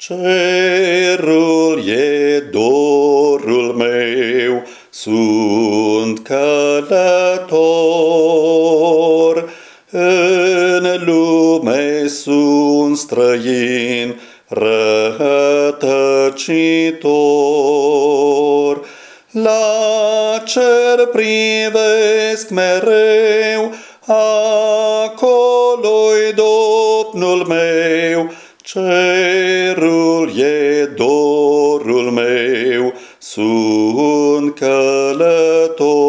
Cerul e dorul meu, sunt călător, în lume sunt străin, rătăcitor. La cer privesc mereu, acolo-i Domnul meu, cerul e dorul meu, sunt călător.